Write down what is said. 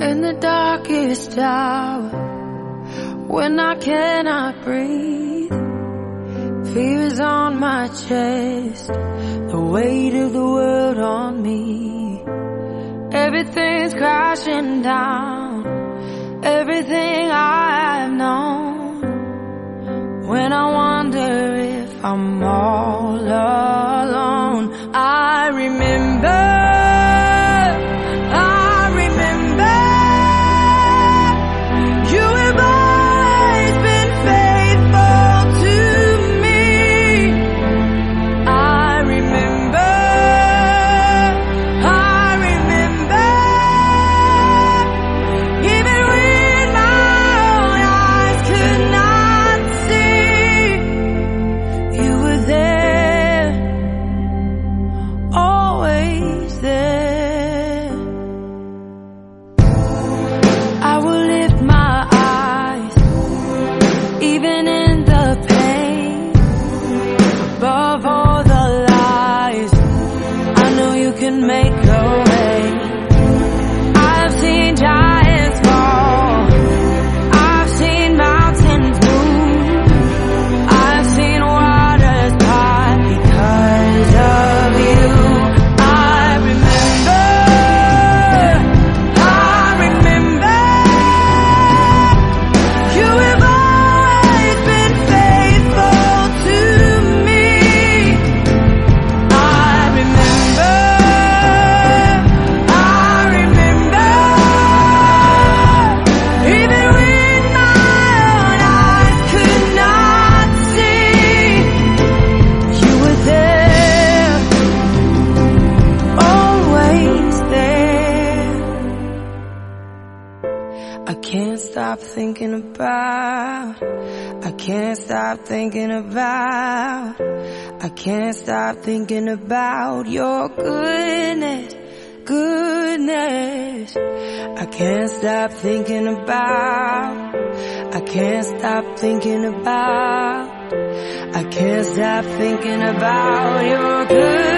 in the darkest hour when I cannot breathe. Fear is on my chest, the weight of the world on me. Everything's crashing down, everything I've known. When I wonder if I'm all alone, I remember. Make I can't stop thinking about. I can't stop thinking about. I can't stop thinking about your goodness, goodness. I can't stop thinking about. I can't stop thinking about. I can't stop thinking about your goodness.